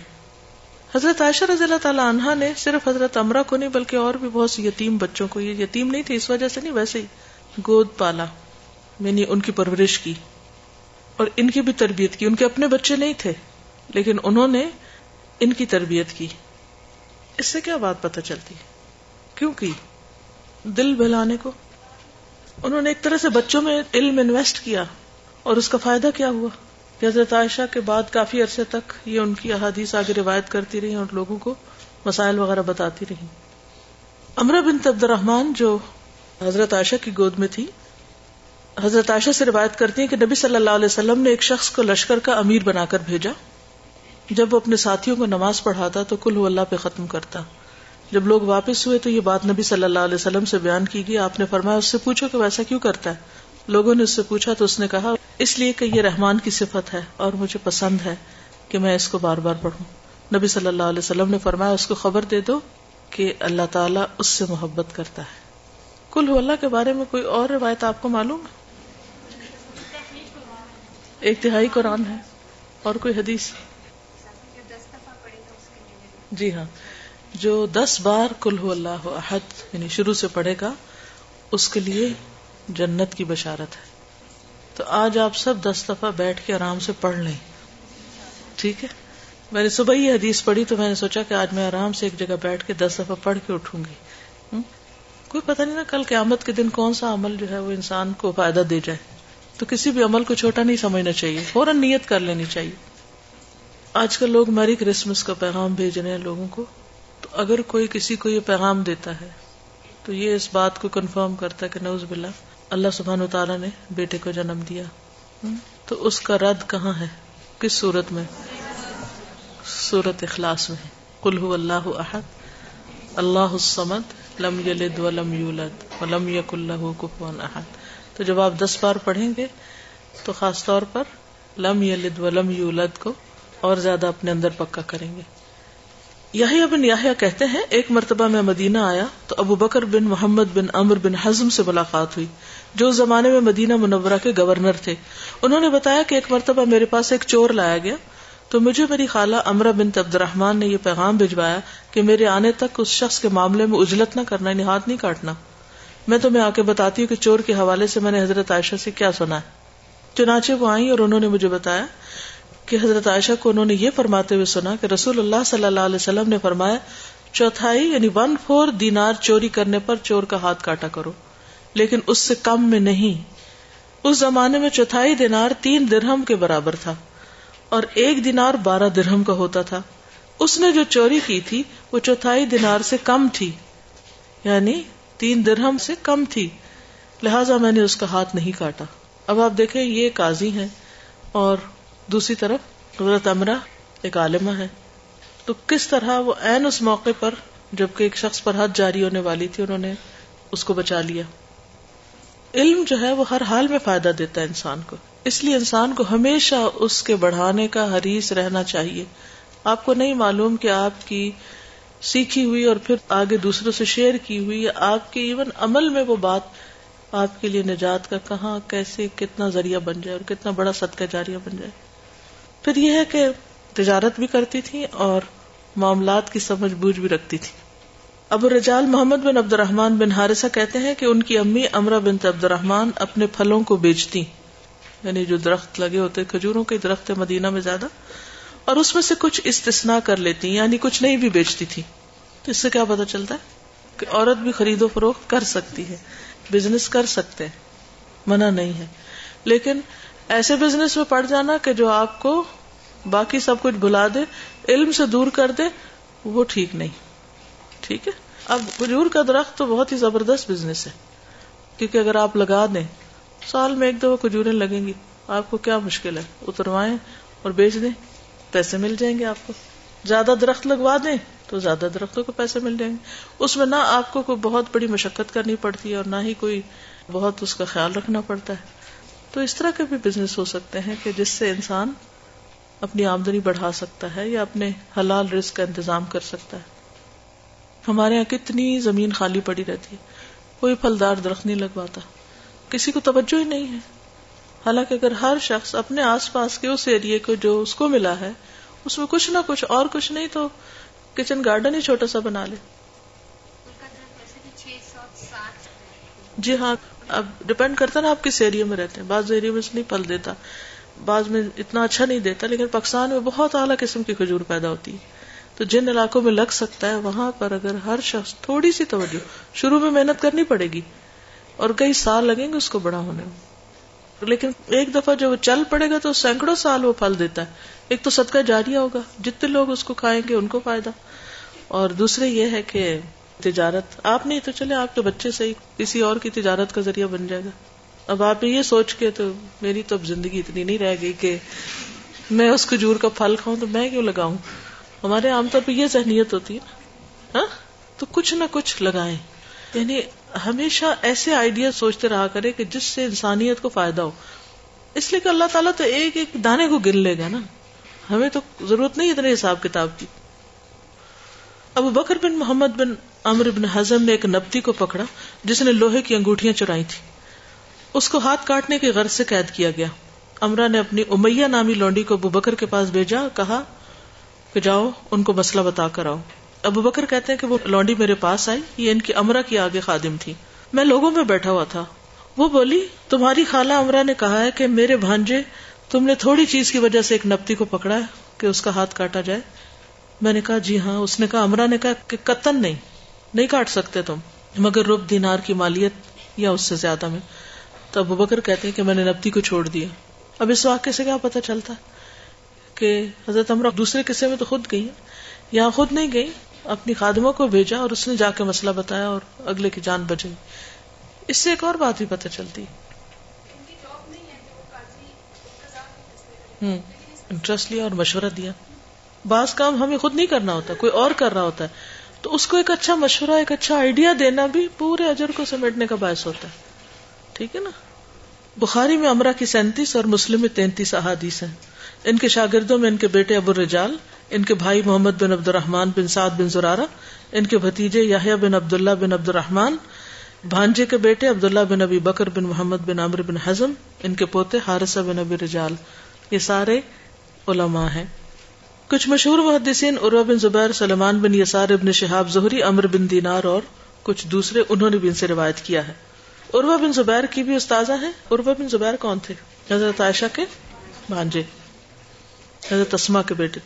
حضرت عائشہ رضی اللہ تعالیٰ عنہ نے صرف حضرت امرا کو نہیں بلکہ اور بھی بہت سی یتیم بچوں کو، یہ یتیم نہیں تھے اس وجہ سے نہیں، ویسے ہی گود پالا یعنی ان کی پرورش کی۔ اور ان کی بھی تربیت کی، ان کے اپنے بچے نہیں تھے، لیکن انہوں نے ان کی تربیت کی۔ اس سے کیا بات پتہ چلتی؟ ہے کیوں کی؟ دل بہلانے کو۔ انہوں نے ایک طرح سے بچوں میں علم انویسٹ کیا۔ اور اس کا فائدہ کیا ہوا؟ کہ حضرت عائشہ کے بعد کافی عرصے تک یہ ان کی احادیث آگے روایت کرتی رہی اور لوگوں کو مسائل وغیرہ بتاتی رہی۔ امرا بن عبد الرحمان جو حضرت عائشہ کی گود میں تھی، حضرت عائشہ سے روایت کرتی ہیں کہ نبی صلی اللہ علیہ وسلم نے ایک شخص کو لشکر کا امیر بنا کر بھیجا۔ جب وہ اپنے ساتھیوں کو نماز پڑھاتا تو کل اللہ پہ ختم کرتا۔ جب لوگ واپس ہوئے تو یہ بات نبی صلی اللہ علیہ وسلم سے بیان کی گئی آپ نے فرمایا اس سے پوچھو کہ ویسا کیوں کرتا ہے؟ لوگوں نے اس سے پوچھا تو اس نے کہا اس لیے کہ یہ رحمان کی صفت ہے اور مجھے پسند ہے کہ میں اس کو بار بار پڑھوں۔ نبی صلی اللہ علیہ وسلم نے فرمایا اس کو خبر دے دو کہ اللہ تعالیٰ اس سے محبت کرتا ہے۔ کل اللہ کے بارے میں کوئی اور روایت آپ کو معلوم؟ ہے ایک تہائی قرآن ہے اور کوئی حدیث؟ جی ہاں۔ جو دس بار کل ہو اللہ احد یعنی شروع سے پڑھے گا، اس کے لیے جنت کی بشارت ہے۔ تو آج آپ سب دس دفعہ بیٹھ کے آرام سے پڑھ لیں۔ ٹھیک ہے؟ میں نے صبح ہی حدیث پڑھی تو میں نے سوچا کہ آج میں آرام سے ایک جگہ بیٹھ کے دس دفعہ پڑھ کے اٹھوں گی۔ کوئی پتہ نہیں نا، کل قیامت کے دن کون سا عمل جو ہے وہ انسان کو فائدہ دے جائے۔ تو کسی بھی عمل کو چھوٹا نہیں سمجھنا چاہیے، فوراً نیت کر لینی چاہیے۔ آج کل لوگ میری کرسمس کا پیغام بھیج رہے ہیں لوگوں کو۔ اگر کوئی کسی کو یہ پیغام دیتا ہے، تو یہ اس بات کو کنفرم کرتا ہے کہ نوز بلا اللہ سبحان و تعالیٰ نے بیٹے کو جنم دیا۔ تو اس کا رد کہاں ہے؟ کس صورت میں؟ صورت اخلاص میں۔ کل ہو اللہ احد، اللہ السمد لم یلد ولم یولد، ولم یک اللہ کفوان احد۔ تو جب آپ دس بار پڑھیں گے، تو خاص طور پر لم یلد ولم یولد کو اور زیادہ اپنے اندر پکا کریں گے۔ یحییٰ بن یحییٰ کہتے ہیں، ایک مرتبہ میں مدینہ آیا تو ابو بکر بن محمد بن امر بن حزم سے ملاقات ہوئی، جو اس زمانے میں مدینہ منورہ کے گورنر تھے۔ انہوں نے بتایا کہ ایک مرتبہ میرے پاس ایک چور لایا گیا، تو مجھے میری خالہ امرا بن عبد الرحمان نے یہ پیغام بھجوایا کہ میرے آنے تک اس شخص کے معاملے میں اجلت نہ کرنا یعنی ہاتھ نہیں کاٹنا۔ میں تمہیں آ کے بتاتی ہوں کہ چور کے حوالے سے میں نے حضرت عائشہ سے کیا سنا ہے۔ چنانچہ وہ آئی اور انہوں نے مجھے بتایا کہ حضرت عائشہ کو انہوں نے یہ فرماتے ہوئے سنا کہ رسول اللہ صلی اللہ علیہ وسلم نے فرمایا، چوتھائی یعنی ون فور دینار چوری کرنے پر چور کا ہاتھ کاٹا کرو، لیکن اس سے کم میں نہیں۔ اس زمانے میں چوتھائی دینار تین درہم کے برابر تھا اور ایک دینار بارہ درہم کا ہوتا تھا۔ اس نے جو چوری کی تھی، وہ چوتھائی دینار سے کم تھی یعنی تین درہم سے کم تھی۔ لہذا میں نے اس کا ہاتھ نہیں کاٹا۔ اب آپ دیکھیں، یہ قاضی ہیں اور دوسری طرف حضرت امرا ایک عالمہ ہے۔ تو کس طرح وہ این اس موقع پر جبکہ ایک شخص پر حد جاری ہونے والی تھی، انہوں نے اس کو بچا لیا۔ علم جو ہے وہ ہر حال میں فائدہ دیتا ہے انسان کو۔ اس لیے انسان کو ہمیشہ اس کے بڑھانے کا حریص رہنا چاہیے۔ آپ کو نہیں معلوم کہ آپ کی سیکھی ہوئی اور پھر آگے دوسروں سے شیئر کی ہوئی آپ کے ایون عمل میں وہ بات آپ کے لیے نجات کا کہاں، کیسے، کتنا ذریعہ بن جائے اور کتنا بڑا صدقہ جاریہ بن جائے۔ پھر یہ ہے کہ تجارت بھی کرتی تھی اور معاملات کی سمجھ بوجھ بھی رکھتی تھی۔ ابو رجال محمد بن عبد الرحمان بن ہارثہ کہتے ہیں کہ ان کی امی امرا بن عبد الرحمان اپنے پھلوں کو بیچتی یعنی جو درخت لگے ہوتے کھجوروں کے درخت مدینہ میں زیادہ، اور اس میں سے کچھ استثنا کر لیتی یعنی کچھ نہیں بھی بیچتی تھی۔ تو اس سے کیا پتا چلتا ہے کہ عورت بھی خرید و فروخت کر سکتی ہے بزنس کر سکتے منع نہیں ہے۔ لیکن ایسے بزنس میں پڑ جانا کہ جو آپ کو باقی سب کچھ بلا دے، علم سے دور کر دے، وہ ٹھیک نہیں۔ ٹھیک ہے؟ اب کھجور کا درخت تو بہت ہی زبردست بزنس ہے۔ کیونکہ اگر آپ لگا دیں، سال میں ایک دو کھجوریں لگیں گی۔ آپ کو کیا مشکل ہے؟ اتروائیں اور بیچ دیں، پیسے مل جائیں گے آپ کو۔ زیادہ درخت لگوا دیں تو زیادہ درختوں کو پیسے مل جائیں گے۔ اس میں نہ آپ کو کوئی بہت بڑی مشقت کرنی پڑتی ہے اور نہ ہی کوئی بہت اس کا خیال رکھنا پڑتا ہے۔ تو اس طرح کے بھی بزنس ہو سکتے ہیں کہ جس سے انسان اپنی آمدنی بڑھا سکتا ہے یا اپنے حلال رزق کا انتظام کر سکتا ہے۔ ہمارے یہاں کتنی زمین خالی پڑی رہتی ہے۔ کوئی پھلدار درخت نہیں لگواتا۔ کسی کو توجہ ہی نہیں ہے۔ حالانکہ اگر ہر شخص اپنے آس پاس کے اس ایریے کو جو اس کو ملا ہے اس میں کچھ نہ کچھ اور کچھ نہیں تو کچن گارڈن ہی چھوٹا سا بنا لے۔ جی ہاں اب ڈپینڈ کرتا نا آپ کس ایریا میں رہتے ہیں۔ بعض ایریا میں نہیں پل دیتا، بعض میں اتنا اچھا نہیں دیتا، لیکن پاکستان میں بہت اعلیٰ قسم کی کھجور پیدا ہوتی ہے۔ تو جن علاقوں میں لگ سکتا ہے، وہاں پر اگر ہر شخص تھوڑی سی توجہ، شروع میں محنت کرنی پڑے گی اور کئی سال لگیں گے اس کو بڑا ہونے میں۔ لیکن ایک دفعہ جب وہ چل پڑے گا تو سینکڑوں سال وہ پھل دیتا ہے۔ ایک تو صدقہ جاری ہوگا، جتنے لوگ اس کو کھائیں گے ان کو فائدہ۔ اور دوسرے یہ ہے کہ تجارت۔ آپ نہیں تو چلے آپ کے بچے سے ہی کسی اور کی تجارت کا ذریعہ بن جائے گا۔ اب آپ یہ سوچ کے تو میری تو اب زندگی اتنی نہیں رہ گئی کہ میں اس کھجور کا پھل کھاؤں تو میں کیوں لگاؤں؟ ہمارے عام طور پہ یہ ذہنیت ہوتی ہے ہاں؟ تو کچھ نہ کچھ لگائیں۔ یعنی ہمیشہ ایسے آئیڈیا سوچتے رہا کرے کہ جس سے انسانیت کو فائدہ ہو۔ اس لیے کہ اللہ تعالیٰ تو ایک ایک دانے کو گن لے گا نا۔ ہمیں تو ضرورت نہیں اتنے حساب کتاب کی۔ ابو بکر بن محمد بن امر بن حزم نے ایک نبتی کو پکڑا، جس نے لوہے کی انگوٹیاں چرائی تھی اس کو ہاتھ کاٹنے کے غرض سے قید کیا گیا۔ امرا نے اپنی امیہ نامی لونڈی کو ابو بکر کے پاس بھیجا، کہا کہ جاؤ، ان کو مسئلہ بتا کر آؤ۔ ابو بکر کہتے ہیں کہ وہ لونڈی میرے پاس آئی، یہ ان کی امرا کی آگے خادم تھی۔ میں لوگوں میں بیٹھا ہوا تھا۔ وہ بولی، تمہاری خالہ امرا نے کہا ہے کہ میرے بھانجے، تم نے تھوڑی چیز کی وجہ سے ایک نپتی کو پکڑا ہے کہ اس کا ہاتھ کاٹا جائے۔ میں نے کہا جی ہاں۔ اس نے کہا امرا نے کہا کہ قطن نہیں۔ نہیں کاٹ سکتے تم، مگر رب دینار کی مالیت یا اس سے زیادہ میں۔ تو ابو بکر کہتے ہیں کہ میں نے نپتی کو چھوڑ دیا۔ اب اس واقعے سے کیا پتا چلتا کہ حضرت امرا دوسرے قصے میں تو خود گئی یہاں خود نہیں گئی، اپنی خادموں کو بھیجا اور اس نے جا کے مسئلہ بتایا اور اگلے کی جان بچے اس سے ایک اور بات بھی پتہ چلتی۔ انٹرسٹ لیا اور مشورہ دیا۔ بعض کام ہمیں خود نہیں کرنا ہوتا، کوئی اور کر رہا ہوتا ہے۔ تو اس کو ایک اچھا مشورہ، ایک اچھا آئیڈیا دینا بھی پورے اجر کو سمیٹنے کا باعث ہوتا ہے۔ ٹھیک ہے نا؟ بخاری میں امرا کی سینتیس اور مسلم میں تینتیس احادیث ہیں۔ ان کے شاگردوں میں ان کے بیٹے ابو الرجال، ان کے بھائی محمد بن عبد الرحمان بن سعد بن زرارہ، ان کے بھتیجے یاہیا بن عبد اللہ بن عبد الرحمان بھانجے کے بیٹے عبداللہ بن ابی بکر بن محمد بن عمر بن حزم، ان کے پوتے حارثہ بن ابی رجال۔ یہ سارے علماء ہیں۔ کچھ مشہور محدثین عروہ بن زبیر سلمان بن یسار ابن شہاب زہری امر بن دینار اور کچھ دوسرے، انہوں نے بھی ان سے روایت کیا ہے۔ عروہ بن زبیر کی بھی استاذہ ہے عروہ بن زبیر کون تھے؟ حضرت عائشہ کے بھانجے، حضرت اسما کے بیٹے۔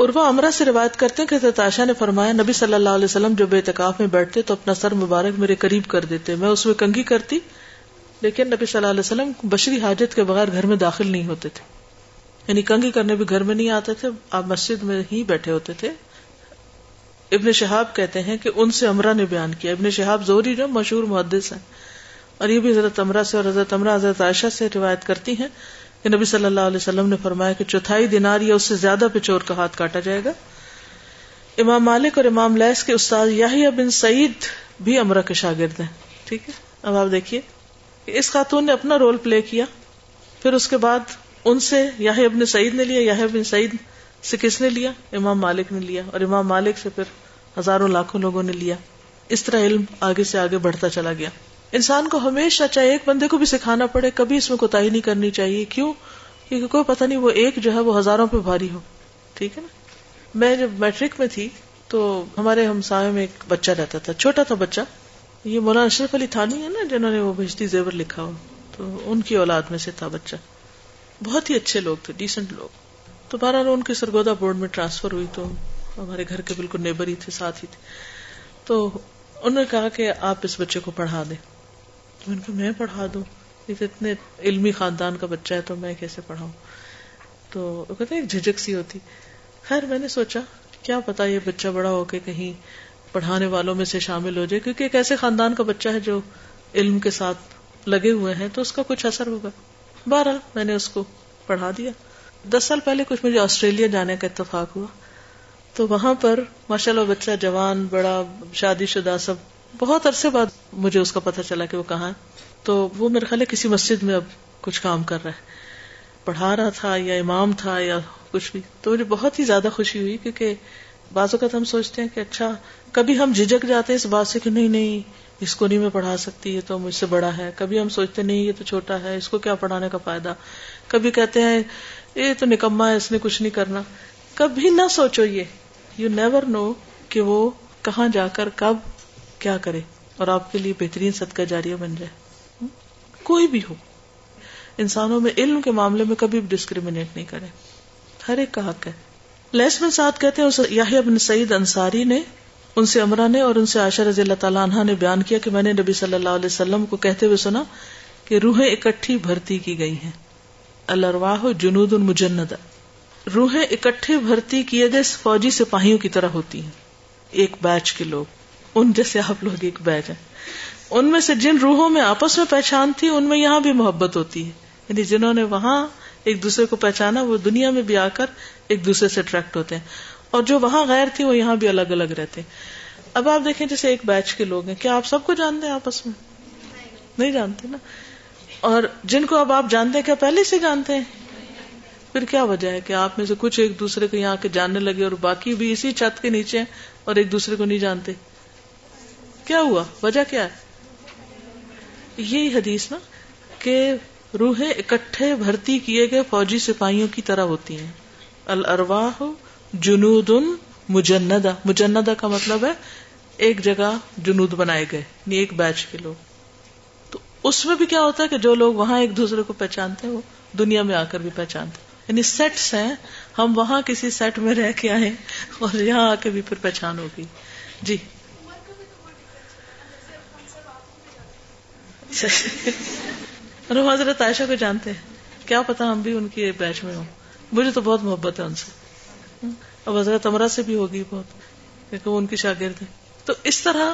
عروا امرا سے روایت کرتے ہیں کہ حضرت عائشہ نے فرمایا، نبی صلی اللہ علیہ وسلم جب اعتکاف میں بیٹھتے تو اپنا سر مبارک میرے قریب کر دیتے۔ میں اس میں کنگھی کرتی، لیکن نبی صلی اللہ علیہ وسلم بشری حاجت کے بغیر گھر میں داخل نہیں ہوتے تھے۔ یعنی کنگھی کرنے بھی گھر میں نہیں آتے تھے، آپ مسجد میں ہی بیٹھے ہوتے تھے۔ ابن شہاب کہتے ہیں کہ ان سے امرا نے بیان کیا۔ ابن شہاب زوری جو مشہور محدث ہیں۔ اور یہ بھی حضرت امرا سے اور حضرت امرا حضرت عائشہ سے روایت کرتی ہیں کہ نبی صلی اللہ علیہ وسلم نے فرمایا کہ چوتھائی دینار یا اس سے زیادہ پہ چور کا ہاتھ کاٹا جائے گا۔ امام مالک اور امام لیس کے استاد یاہیا بن سعید بھی امرا کے شاگرد ہیں۔ ٹھیک ہے، اب آپ دیکھیے اس خاتون نے اپنا رول پلے کیا۔ پھر اس کے بعد ان سے یاہی ابن سعید نے لیا یاہی ابن سعید سے کس نے لیا؟ امام مالک نے لیا۔ اور امام مالک سے پھر ہزاروں لاکھوں لوگوں نے لیا۔ اس طرح علم آگے سے آگے بڑھتا چلا گیا۔ انسان کو ہمیشہ چاہے ایک بندے کو بھی سکھانا پڑے، کبھی اس میں کوتا نہیں کرنی چاہیے۔ کیوں؟ کیونکہ کوئی پتہ نہیں، وہ ایک جو ہے وہ ہزاروں پہ بھاری ہو۔ ٹھیک ہے نا؟ میں جب میٹرک میں تھی تو ہمارے ہمسائے میں ایک بچہ رہتا تھا، چھوٹا تھا بچہ۔ یہ مولانا اشرف علی تھانی ہے نا، جنہوں نے وہ بھجتی زیور لکھا ہو۔ تو ان کی اولاد میں سے تھا بچہ۔ بہت ہی اچھے لوگ تھے ڈیسنٹ لوگ۔ تو بہرحال ان کی سرگودا بورڈ میں ٹرانسفر ہوئی تو ہمارے گھر کے بالکل نیبر ہی تھے، ساتھ ہی تھے۔ تو انہوں نے کہا کہ آپ اس بچے کو پڑھا دیں۔ میں نے میں پڑھا دوں؟ یہ اتنے علمی خاندان کا بچہ ہے، تو میں کیسے پڑھاؤں؟ تو کہتے ایک جھجک سی ہوتی۔ خیر، میں نے سوچا، کیا پتا یہ بچہ بڑا ہو کے کہیں پڑھانے والوں میں سے شامل ہو جائے، کیونکہ ایک ایسے خاندان کا بچہ ہے جو علم کے ساتھ لگے ہوئے ہیں، تو اس کا کچھ اثر ہوگا۔ بہرحال میں نے اس کو پڑھا دیا۔ دس سال پہلے کچھ مجھے آسٹریلیا جانے کا اتفاق ہوا۔ تو وہاں پر ماشاء اللہ بچہ جوان، بڑا، شادی شدہ سب۔ بہت عرصے بعد مجھے اس کا پتہ چلا کہ وہ کہاں ہے۔ تو وہ میرے خیال ہے کسی مسجد میں اب کچھ کام کر رہا ہے۔ پڑھا رہا تھا یا امام تھا یا کچھ بھی۔ تو مجھے بہت ہی زیادہ خوشی ہوئی کیونکہ بعض اوقات ہم سوچتے ہیں کہ اچھا کبھی ہم جھجک جاتے ہیں اس بات سے کہ نہیں نہیں اس کو نہیں میں پڑھا سکتی، یہ تو مجھ سے بڑا ہے۔ کبھی ہم سوچتے نہیں، یہ تو چھوٹا ہے، اس کو کیا پڑھانے کا فائدہ؟ کبھی کہتے ہیں، یہ تو نکما ہے، اس نے کچھ نہیں کرنا۔ کبھی نہ سوچو یہ۔ یو نیور نو کہ وہ کہاں جا کر کب کیا کرے اور آپ کے لیے بہترین صدقہ جاریہ بن جائے۔ کوئی بھی ہو۔ انسانوں میں علم کے معاملے میں کبھی ڈسکریمنیٹ نہیں کرے ہر ایک کا حق ہے۔ لیس بن سعد کہتے ہیں یاہی بن سعید انصاری نے ان سے امرا نے اور ان سے عائشہ رضی اللہ تعالیٰ عنہ نے بیان کیا کہ میں نے نبی صلی اللہ علیہ وسلم کو کہتے ہوئے سنا کہ روحیں اکٹھی بھرتی کی گئی ہیں۔ الرواہ جنود المجند روحیں اکٹھی بھرتی کیے گئے فوجی سپاہیوں کی طرح ہوتی ہیں۔ ایک بیچ کے لوگ۔ ان جیسے آپ لوگ ایک بیچ ہیں۔ ان میں سے جن روحوں میں آپس میں پہچان تھی، ان میں یہاں بھی محبت ہوتی ہے۔ یعنی جنہوں نے وہاں ایک دوسرے کو پہچانا، وہ دنیا میں بھی آ کر ایک دوسرے سے اٹریکٹ ہوتے ہیں۔ اور جو وہاں غیر تھی وہ یہاں بھی الگ الگ رہتے۔ اب آپ دیکھیں جیسے ایک بیچ کے لوگ ہیں، کیا آپ سب کو جانتے ہیں آپس میں؟ نہیں جانتے نا۔ اور جن کو اب آپ جانتے ہیں، کیا پہلے سے جانتے ہیں؟ پھر کیا وجہ ہے کہ آپ میں سے کچھ ایک دوسرے کو یہاں کے جاننے لگے اور باقی بھی اسی چھت کے نیچے ہیں اور ایک دوسرے کو نہیں جانتے؟ کیا ہوا؟ وجہ کیا ہے؟ یہی حدیث نا کہ روحیں اکٹھے بھرتی کیے گئے فوجی سپاہیوں کی طرح ہوتی ہیں۔ الرواہ جنود مجندہ مجندہ کا مطلب ہے ایک جگہ جنود بنائے گئے یعنی ایک بیچ کے لوگ۔ تو اس میں بھی کیا ہوتا ہے کہ جو لوگ وہاں ایک دوسرے کو پہچانتے ہیں، وہ دنیا میں آ کر بھی پہچانتے یعنی سیٹس ہیں، ہم وہاں کسی سیٹ میں رہ کے آئے اور یہاں آ کے بھی پھر پہچان ہوگی۔ جی۔ اور ہم حضرت عائشہ کو جانتے ہیں۔ کیا پتا ہم بھی ان کی بیچ میں ہوں۔ مجھے تو بہت محبت ہے ان سے۔ اب حضرت امرا سے بھی ہوگی بہت، کیونکہ وہ ان کی شاگرد ہے تو اس طرح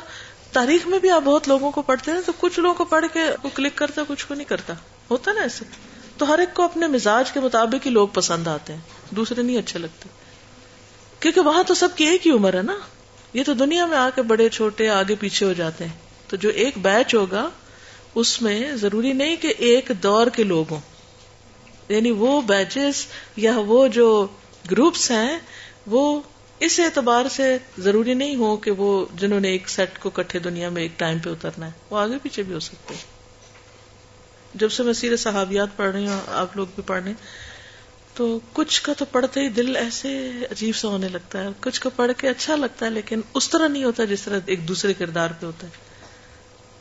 تاریخ میں بھی آپ بہت لوگوں کو پڑھتے ہیں، تو کچھ لوگوں کو پڑھ کے وہ کلک کرتا، کچھ کو نہیں کرتا۔ ہوتا نا ایسے۔ تو ہر ایک کو اپنے مزاج کے مطابق ہی لوگ پسند آتے ہیں، دوسرے نہیں اچھے لگتے۔ کیونکہ وہاں تو سب کی ایک ہی عمر ہے نا۔ یہ تو دنیا میں آ کے بڑے، چھوٹے، آگے پیچھے ہو جاتے ہیں۔ تو جو ایک بیچ ہوگا، اس میں ضروری نہیں کہ ایک دور کے لوگ ہوں۔ یعنی وہ بیچز یا وہ جو گروپس ہیں، وہ اس اعتبار سے ضروری نہیں ہو کہ وہ جنہوں نے ایک سیٹ کو کٹھے دنیا میں ایک ٹائم پہ اترنا ہے، وہ آگے پیچھے بھی ہو سکتے ہیں۔ جب سے میں سیرے صحابیات پڑھ رہی ہوں، آپ لوگ بھی پڑھ رہے تو کچھ کا تو پڑھتے ہی دل ایسے عجیب سا ہونے لگتا ہے۔ کچھ کو پڑھ کے اچھا لگتا ہے، لیکن اس طرح نہیں ہوتا جس طرح ایک دوسرے کردار پہ ہوتا ہے۔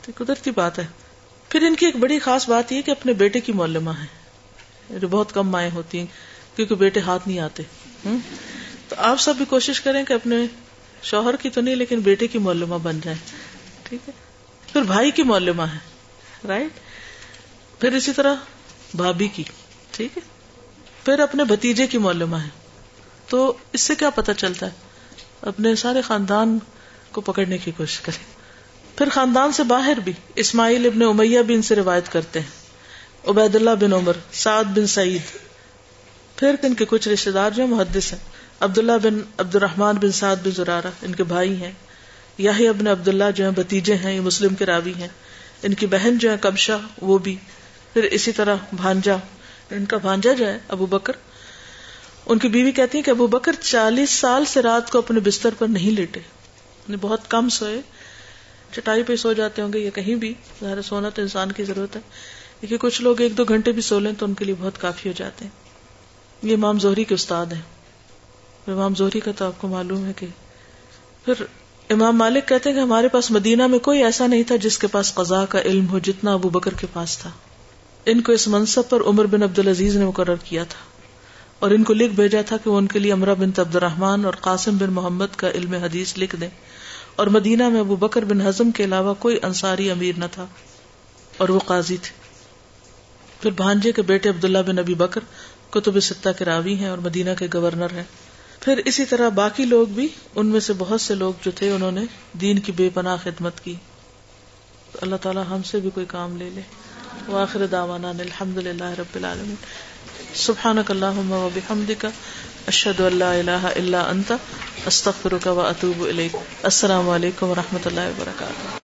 تو قدرتی بات ہے۔ پھر ان کی ایک بڑی خاص بات یہ کہ اپنے بیٹے کی مولما ہے جو بہت کم مائیں ہوتی ہیں، کیونکہ بیٹے ہاتھ نہیں آتے۔ تو آپ سب بھی کوشش کریں کہ اپنے شوہر کی تو نہیں، لیکن بیٹے کی مولما بن جائے۔ ٹھیک ہے؟ پھر بھائی کی مولما ہے رائٹ پھر اسی طرح بھابھی کی، ٹھیک ہے؟ پھر اپنے بھتیجے کی مولما ہے۔ تو اس سے کیا پتا چلتا ہے؟ اپنے سارے خاندان کو پکڑنے کی کوشش کریں۔ پھر خاندان سے باہر بھی اسماعیل ابن امیہ بھی ان سے روایت کرتے ہیں۔ عبید اللہ بن عمر، سعد بن سعید۔ پھر ان کے کچھ رشتے دار جو محدث ہیں۔ عبداللہ بن عبد الرحمان بن سعد بن زرارہ، ان کے بھائی ہیں۔ یاہی ابن عبداللہ جو ہیں بتیجے ہیں، یہ مسلم کے راوی ہیں۔ ان کی بہن جو ہے کبشا وہ بھی۔ پھر اسی طرح بھانجا، ان کا بھانجا جو ہے، ابو بکر۔ ان کی بیوی کہتی ہیں کہ ابو بکر چالیس سال سے رات کو اپنے بستر پر نہیں لیٹے۔ بہت کم سوئے۔ چٹائی پہ سو جاتے ہوں گے یا کہیں بھی۔ ظاہر سونا تو انسان کی ضرورت ہے۔ لیکن کچھ لوگ ایک دو گھنٹے بھی سو لیں تو ان کے لیے بہت کافی ہو جاتے ہیں۔ یہ امام زہری کے استاد ہیں۔ امام زہری کا تو آپ کو معلوم ہے کہ پھر امام مالک کہتے ہیں کہ ہمارے پاس مدینہ میں کوئی ایسا نہیں تھا جس کے پاس قضاء کا علم ہو جتنا ابو بکر کے پاس تھا۔ ان کو اس منصب پر عمر بن عبد العزیز نے مقرر کیا تھا۔ اور ان کو لکھ بھیجا تھا کہ وہ ان کے لیے امرا بن عبد الرحمان اور قاسم بن محمد کا علم حدیث لکھ دیں۔ اور مدینہ میں ابو بکر بن ہزم کے علاوہ کوئی انصاری امیر نہ تھا اور وہ قاضی تھے۔ پھر بھانجے کے بیٹے عبداللہ بن ابی بکر کتب ستہ کے راوی ہیں اور مدینہ کے گورنر ہیں۔ پھر اسی طرح باقی لوگ بھی، ان میں سے بہت سے لوگ جو تھے، انہوں نے دین کی بے پناہ خدمت کی۔ اللہ تعالی ہم سے بھی کوئی کام لے لے۔ واخر دعوانا الحمد للہ رب العالمین۔ سبحانک اللہم و بحمدک، اشہد ان لا الہ الا انت، استغفرک و اتوب الیک۔ السلام علیکم و رحمۃ اللہ وبرکاتہ